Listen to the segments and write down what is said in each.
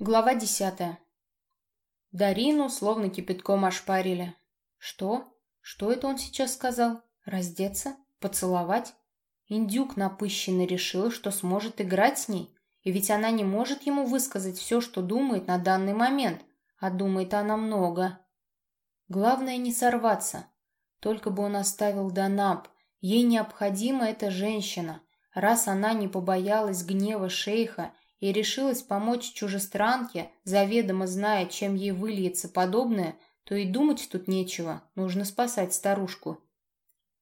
Глава десятая. Дарину словно кипятком ошпарили. Что? Что это он сейчас сказал? Раздеться? Поцеловать? Индюк напыщенно решил, что сможет играть с ней, и ведь она не может ему высказать все, что думает на данный момент, а думает она много. Главное не сорваться. Только бы он оставил Данаб. Ей необходима эта женщина. Раз она не побоялась гнева шейха и решилась помочь чужестранке, заведомо зная, чем ей выльется подобное, то и думать тут нечего, нужно спасать старушку.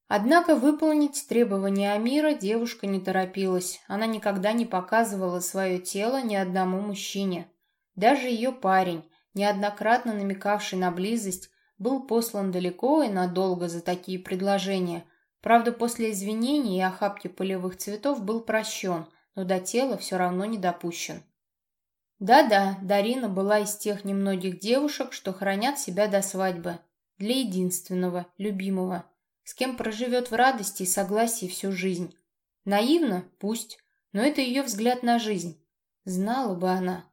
Однако выполнить требования Амира девушка не торопилась. Она никогда не показывала свое тело ни одному мужчине. Даже ее парень, неоднократно намекавший на близость, был послан далеко и надолго за такие предложения. Правда, после извинений и охапки полевых цветов был прощен – но до тела все равно не допущен. Да-да, Дарина была из тех немногих девушек, что хранят себя до свадьбы. Для единственного, любимого, с кем проживет в радости и согласии всю жизнь. Наивно? Пусть. Но это ее взгляд на жизнь. Знала бы она.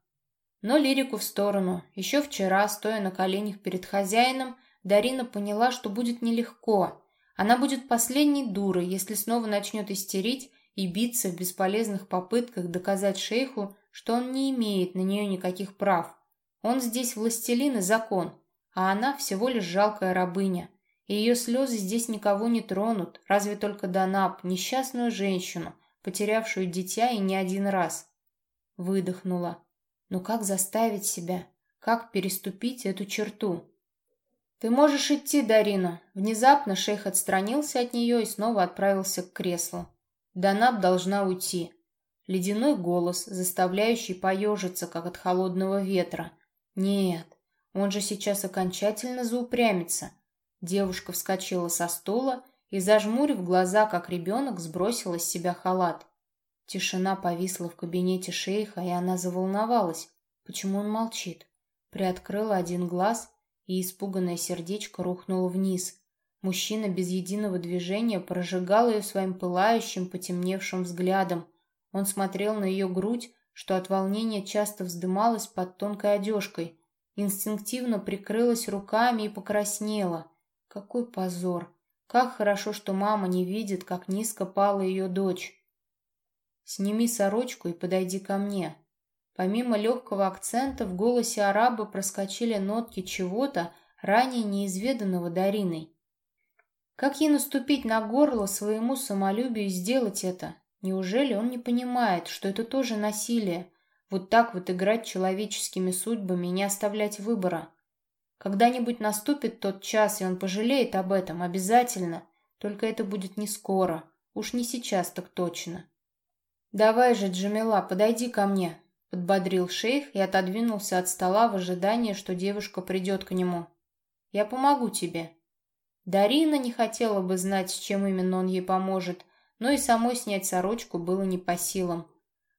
Но лирику в сторону. Еще вчера, стоя на коленях перед хозяином, Дарина поняла, что будет нелегко. Она будет последней дурой, если снова начнет истерить и биться в бесполезных попытках доказать шейху, что он не имеет на нее никаких прав. Он здесь властелин и закон, а она всего лишь жалкая рабыня. И ее слезы здесь никого не тронут, разве только Данаб, несчастную женщину, потерявшую дитя и не один раз. Выдохнула. Но как заставить себя? Как переступить эту черту? «Ты можешь идти, Дарина». Внезапно шейх отстранился от нее и снова отправился к креслу. Данаб должна уйти. Ледяной голос, заставляющий поежиться, как от холодного ветра. Нет, он же сейчас окончательно заупрямится. Девушка вскочила со стула и, зажмурив глаза, как ребенок, сбросила с себя халат. Тишина повисла в кабинете шейха, и она заволновалась. Почему он молчит? Приоткрыла один глаз, и испуганное сердечко рухнуло вниз. Мужчина без единого движения прожигал ее своим пылающим, потемневшим взглядом. Он смотрел на ее грудь, что от волнения часто вздымалась под тонкой одежкой, инстинктивно прикрылась руками и покраснела. Какой позор! Как хорошо, что мама не видит, как низко пала ее дочь. «Сними сорочку и подойди ко мне». Помимо легкого акцента в голосе араба проскочили нотки чего-то, ранее неизведанного Дариной. Как ей наступить на горло своему самолюбию и сделать это? Неужели он не понимает, что это тоже насилие? Вот так вот играть человеческими судьбами и не оставлять выбора. Когда-нибудь наступит тот час, и он пожалеет об этом, обязательно. Только это будет не скоро. Уж не сейчас так точно. «Давай же, Джамила, подойди ко мне», — подбодрил шейх и отодвинулся от стола в ожидании, что девушка придет к нему. «Я помогу тебе», Дарина не хотела бы знать, чем именно он ей поможет, но и самой снять сорочку было не по силам.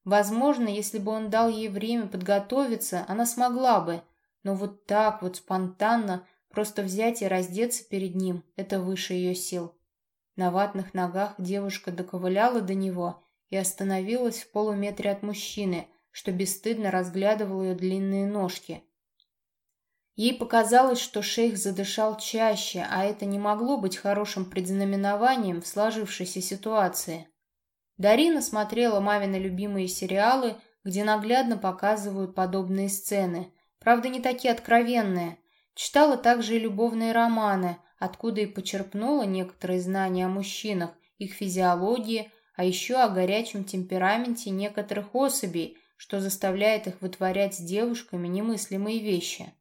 Возможно, если бы он дал ей время подготовиться, она смогла бы, но вот так вот спонтанно просто взять и раздеться перед ним – это выше ее сил. На ватных ногах девушка доковыляла до него и остановилась в полуметре от мужчины, что бесстыдно разглядывал ее длинные ножки. Ей показалось, что шейх задышал чаще, а это не могло быть хорошим предзнаменованием в сложившейся ситуации. Дарина смотрела мамины любимые сериалы, где наглядно показывают подобные сцены. Правда, не такие откровенные. Читала также и любовные романы, откуда и почерпнула некоторые знания о мужчинах, их физиологии, а еще о горячем темпераменте некоторых особей, что заставляет их вытворять с девушками немыслимые вещи.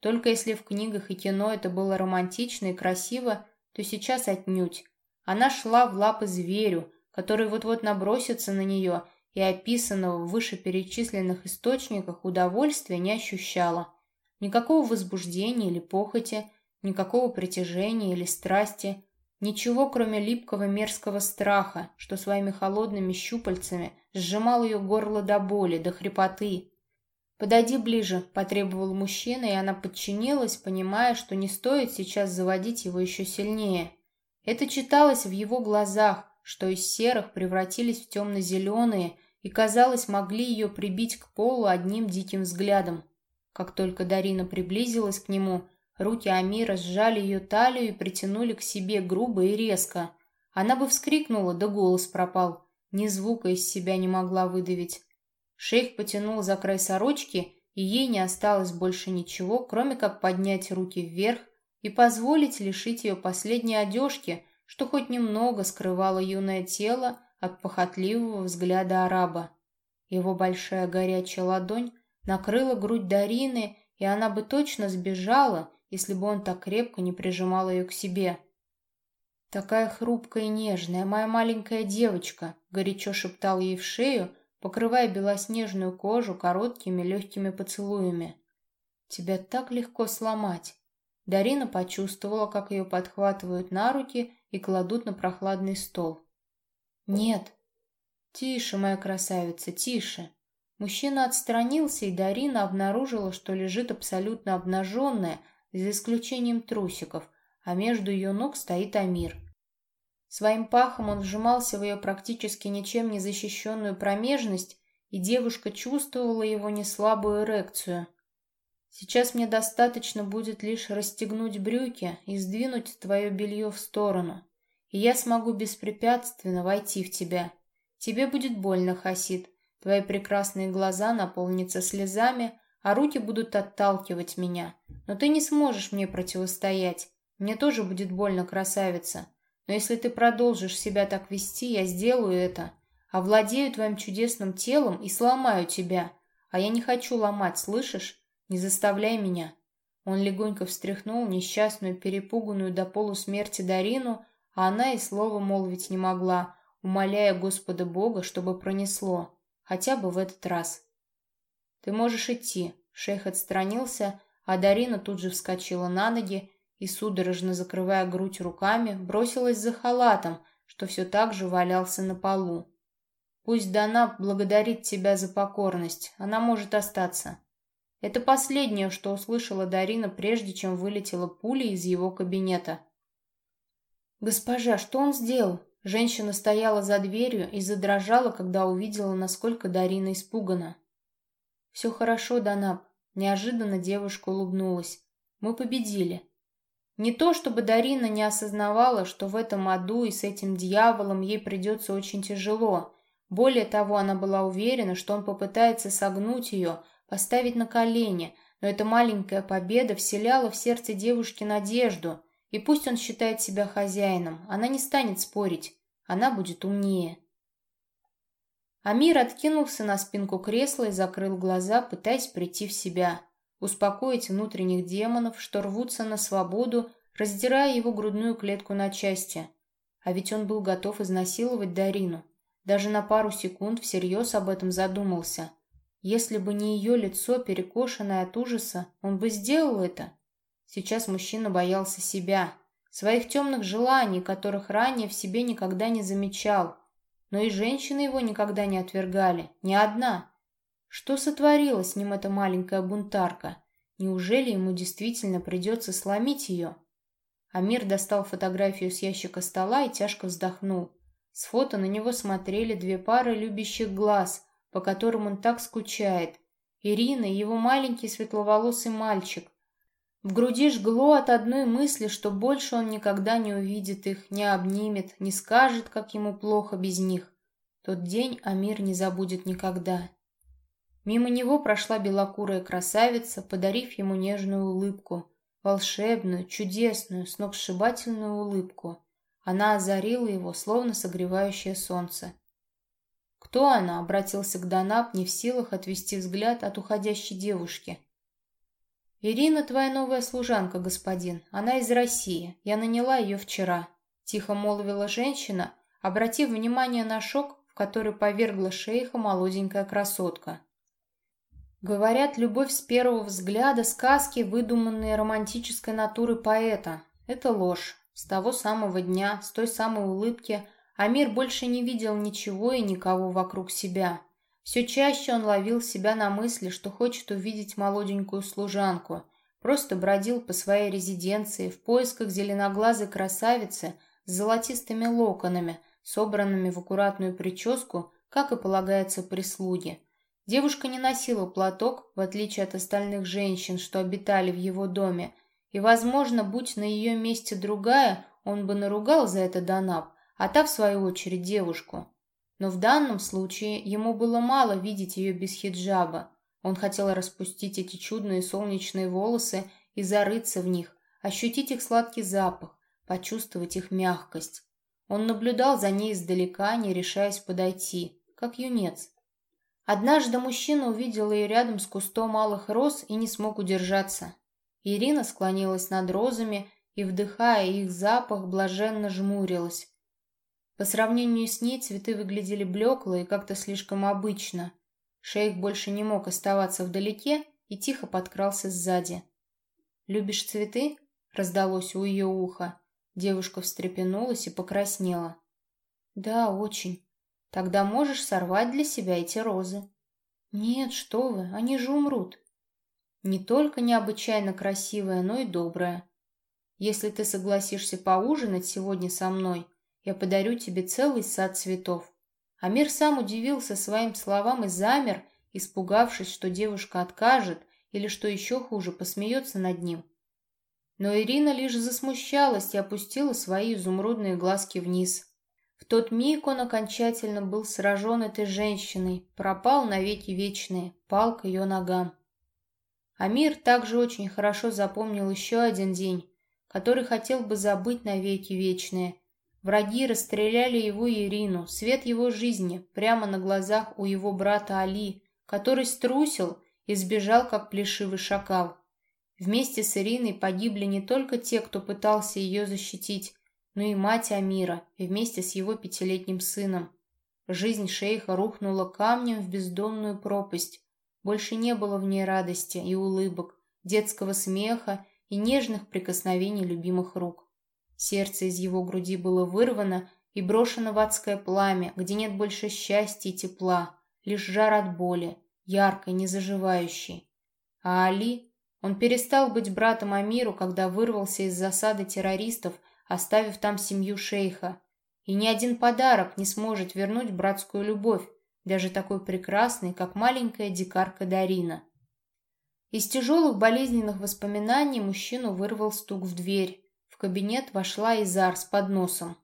Только если в книгах и кино это было романтично и красиво, то сейчас отнюдь. Она шла в лапы зверю, который вот-вот набросится на нее, и описанного в вышеперечисленных источниках удовольствия не ощущала. Никакого возбуждения или похоти, никакого притяжения или страсти, ничего, кроме липкого мерзкого страха, что своими холодными щупальцами сжимал ее горло до боли, до хрипоты, «Подойди ближе», — потребовал мужчина, и она подчинилась, понимая, что не стоит сейчас заводить его еще сильнее. Это читалось в его глазах, что из серых превратились в темно-зеленые, и, казалось, могли ее прибить к полу одним диким взглядом. Как только Дарина приблизилась к нему, руки Амира сжали ее талию и притянули к себе грубо и резко. Она бы вскрикнула, да голос пропал. Ни звука из себя не могла выдавить. Шейх потянул за край сорочки, и ей не осталось больше ничего, кроме как поднять руки вверх и позволить лишить ее последней одежки, что хоть немного скрывало юное тело от похотливого взгляда араба. Его большая горячая ладонь накрыла грудь Дарины, и она бы точно сбежала, если бы он так крепко не прижимал ее к себе. «Такая хрупкая и нежная, моя маленькая девочка», — горячо шептал ей в шею, покрывая белоснежную кожу короткими легкими поцелуями. «Тебя так легко сломать». Дарина почувствовала, как ее подхватывают на руки и кладут на прохладный стол. «Нет». «Тише, моя красавица, тише». Мужчина отстранился, и Дарина обнаружила, что лежит абсолютно обнаженная, за исключением трусиков, а между ее ног стоит Амир. Своим пахом он вжимался в ее практически ничем не защищенную промежность, и девушка чувствовала его неслабую эрекцию. «Сейчас мне достаточно будет лишь расстегнуть брюки и сдвинуть твое белье в сторону, и я смогу беспрепятственно войти в тебя. Тебе будет больно, Хасид, твои прекрасные глаза наполнятся слезами, а руки будут отталкивать меня. Но ты не сможешь мне противостоять. Мне тоже будет больно, красавица. Но если ты продолжишь себя так вести, я сделаю это. Овладею твоим чудесным телом и сломаю тебя. А я не хочу ломать, слышишь? Не заставляй меня». Он легонько встряхнул несчастную, перепуганную до полусмерти Дарину, а она и слова молвить не могла, умоляя Господа Бога, чтобы пронесло, хотя бы в этот раз. «Ты можешь идти», — шейх отстранился, а Дарина тут же вскочила на ноги и, судорожно закрывая грудь руками, бросилась за халатом, что все так же валялся на полу. «Пусть Дана благодарит тебя за покорность, она может остаться». Это последнее, что услышала Дарина, прежде чем вылетела пуля из его кабинета. «Госпожа, что он сделал?» Женщина стояла за дверью и задрожала, когда увидела, насколько Дарина испугана. «Все хорошо, Данаб», — неожиданно девушка улыбнулась. «Мы победили. Не то, чтобы Дарина не осознавала, что в этом аду и с этим дьяволом ей придется очень тяжело. Более того, она была уверена, что он попытается согнуть ее, поставить на колени, но эта маленькая победа вселяла в сердце девушки надежду. И пусть он считает себя хозяином, она не станет спорить, она будет умнее. Амир откинулся на спинку кресла и закрыл глаза, пытаясь прийти в себя успокоить внутренних демонов, что рвутся на свободу, раздирая его грудную клетку на части. А ведь он был готов изнасиловать Дарину. Даже на пару секунд всерьез об этом задумался. Если бы не ее лицо, перекошенное от ужаса, он бы сделал это. Сейчас мужчина боялся себя, своих темных желаний, которых ранее в себе никогда не замечал. Но и женщины его никогда не отвергали, ни одна. Что сотворила с ним эта маленькая бунтарка? Неужели ему действительно придется сломить ее? Амир достал фотографию с ящика стола и тяжко вздохнул. С фото на него смотрели две пары любящих глаз, по которым он так скучает. Ирина и его маленький светловолосый мальчик. В груди жгло от одной мысли, что больше он никогда не увидит их, не обнимет, не скажет, как ему плохо без них. Тот день Амир не забудет никогда. Мимо него прошла белокурая красавица, подарив ему нежную улыбку, волшебную, чудесную, сногсшибательную улыбку. Она озарила его, словно согревающее солнце. «Кто она?» — обратился к Данаб, не в силах отвести взгляд от уходящей девушки. «Ирина твоя новая служанка, господин. Она из России. Я наняла ее вчера», — тихо молвила женщина, обратив внимание на шок, в который повергла шейха молоденькая красотка. Говорят, любовь с первого взгляда, сказки, выдуманные романтической натуры поэта. Это ложь. С того самого дня, с той самой улыбки, Амир больше не видел ничего и никого вокруг себя. Все чаще он ловил себя на мысли, что хочет увидеть молоденькую служанку. Просто бродил по своей резиденции в поисках зеленоглазой красавицы с золотистыми локонами, собранными в аккуратную прическу, как и полагается прислуге. Девушка не носила платок, в отличие от остальных женщин, что обитали в его доме, и, возможно, будь на ее месте другая, он бы наругал за это Данаб, а та, в свою очередь, девушку. Но в данном случае ему было мало видеть ее без хиджаба. Он хотел распустить эти чудные солнечные волосы и зарыться в них, ощутить их сладкий запах, почувствовать их мягкость. Он наблюдал за ней издалека, не решаясь подойти, как юнец. Однажды мужчина увидел ее рядом с кустом малых роз и не смог удержаться. Ирина склонилась над розами и, вдыхая их запах, блаженно жмурилась. По сравнению с ней цветы выглядели блекло и как-то слишком обычно. Шейх больше не мог оставаться вдалеке и тихо подкрался сзади. «Любишь цветы?» — раздалось у ее уха. Девушка встрепенулась и покраснела. «Да, очень. Тогда можешь сорвать для себя эти розы». «Нет, что вы, они же умрут». «Не только необычайно красивая, но и добрая. Если ты согласишься поужинать сегодня со мной, я подарю тебе целый сад цветов». Амир сам удивился своим словам и замер, испугавшись, что девушка откажет или, что еще хуже, посмеется над ним. Но Ирина лишь засмущалась и опустила свои изумрудные глазки вниз. В тот миг он окончательно был сражен этой женщиной, пропал навеки вечные, пал к ее ногам. Амир также очень хорошо запомнил еще один день, который хотел бы забыть навеки вечные. Враги расстреляли его Ирину, свет его жизни, прямо на глазах у его брата Али, который струсил и сбежал, как плешивый шакал. Вместе с Ириной погибли не только те, кто пытался ее защитить, но и мать Амира, вместе с его пятилетним сыном. Жизнь шейха рухнула камнем в бездонную пропасть. Больше не было в ней радости и улыбок, детского смеха и нежных прикосновений любимых рук. Сердце из его груди было вырвано и брошено в адское пламя, где нет больше счастья и тепла, лишь жар от боли, яркой, незаживающей. А Али он перестал быть братом Амиру, когда вырвался из засады террористов, оставив там семью шейха. И ни один подарок не сможет вернуть братскую любовь, даже такой прекрасной, как маленькая дикарка Дарина. Из тяжелых болезненных воспоминаний мужчину вырвал стук в дверь. В кабинет вошла Изар с подносом.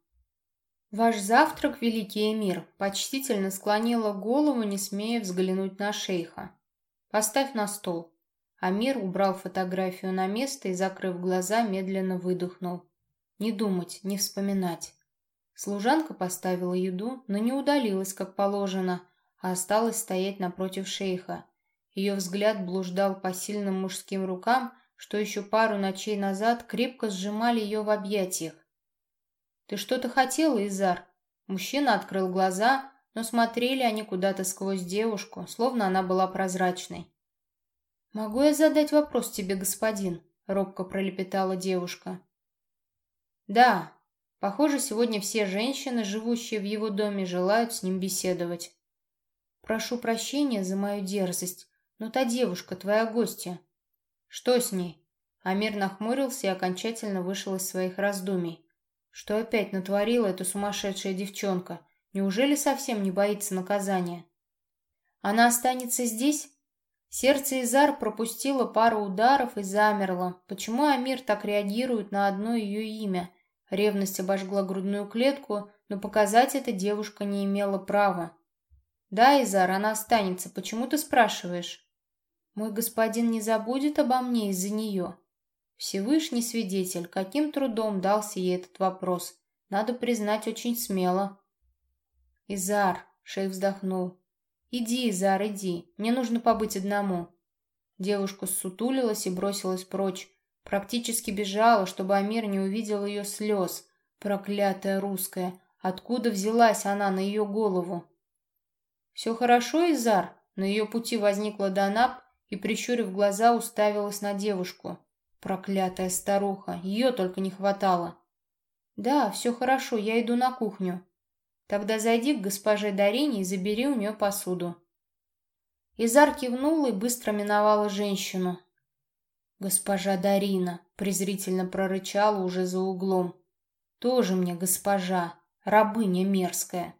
«Ваш завтрак, великий эмир!» почтительно склонила голову, не смея взглянуть на шейха. «Поставь на стол». Амир убрал фотографию на место и, закрыв глаза, медленно выдохнул. Не думать, не вспоминать. Служанка поставила еду, но не удалилась, как положено, а осталась стоять напротив шейха. Ее взгляд блуждал по сильным мужским рукам, что еще пару ночей назад крепко сжимали ее в объятиях. «Ты что-то хотела, Изар?» Мужчина открыл глаза, но смотрели они куда-то сквозь девушку, словно она была прозрачной. «Могу я задать вопрос тебе, господин?» — робко пролепетала девушка. «Да. Похоже, сегодня все женщины, живущие в его доме, желают с ним беседовать. Прошу прощения за мою дерзость, но та девушка, твоя гостья. Что с ней?» Амир нахмурился и окончательно вышел из своих раздумий. Что опять натворила эта сумасшедшая девчонка? Неужели совсем не боится наказания? Она останется здесь? Сердце Изар пропустило пару ударов и замерло. Почему Амир так реагирует на одно ее имя? Ревность обожгла грудную клетку, но показать это девушка не имела права. «Да, Изар, она останется. Почему ты спрашиваешь?» «Мой господин не забудет обо мне из-за нее». Всевышний свидетель, каким трудом дался ей этот вопрос. Надо признать, очень смело. «Изар», — шейх вздохнул, «Иди, Зар, иди. Мне нужно побыть одному». Девушка ссутулилась и бросилась прочь. Практически бежала, чтобы Амир не увидел ее слез. Проклятая русская. Откуда взялась она на ее голову? «Все хорошо, Изар?» На ее пути возникла Данаб и, прищурив глаза, уставилась на девушку. Проклятая старуха, ее только не хватало. «Да, все хорошо, я иду на кухню». Тогда зайди к госпоже Дарине и забери у нее посуду. Изар кивнула и быстро миновала женщину. «Госпожа Дарина», — презрительно прорычала уже за углом. «Тоже мне госпожа, рабыня мерзкая».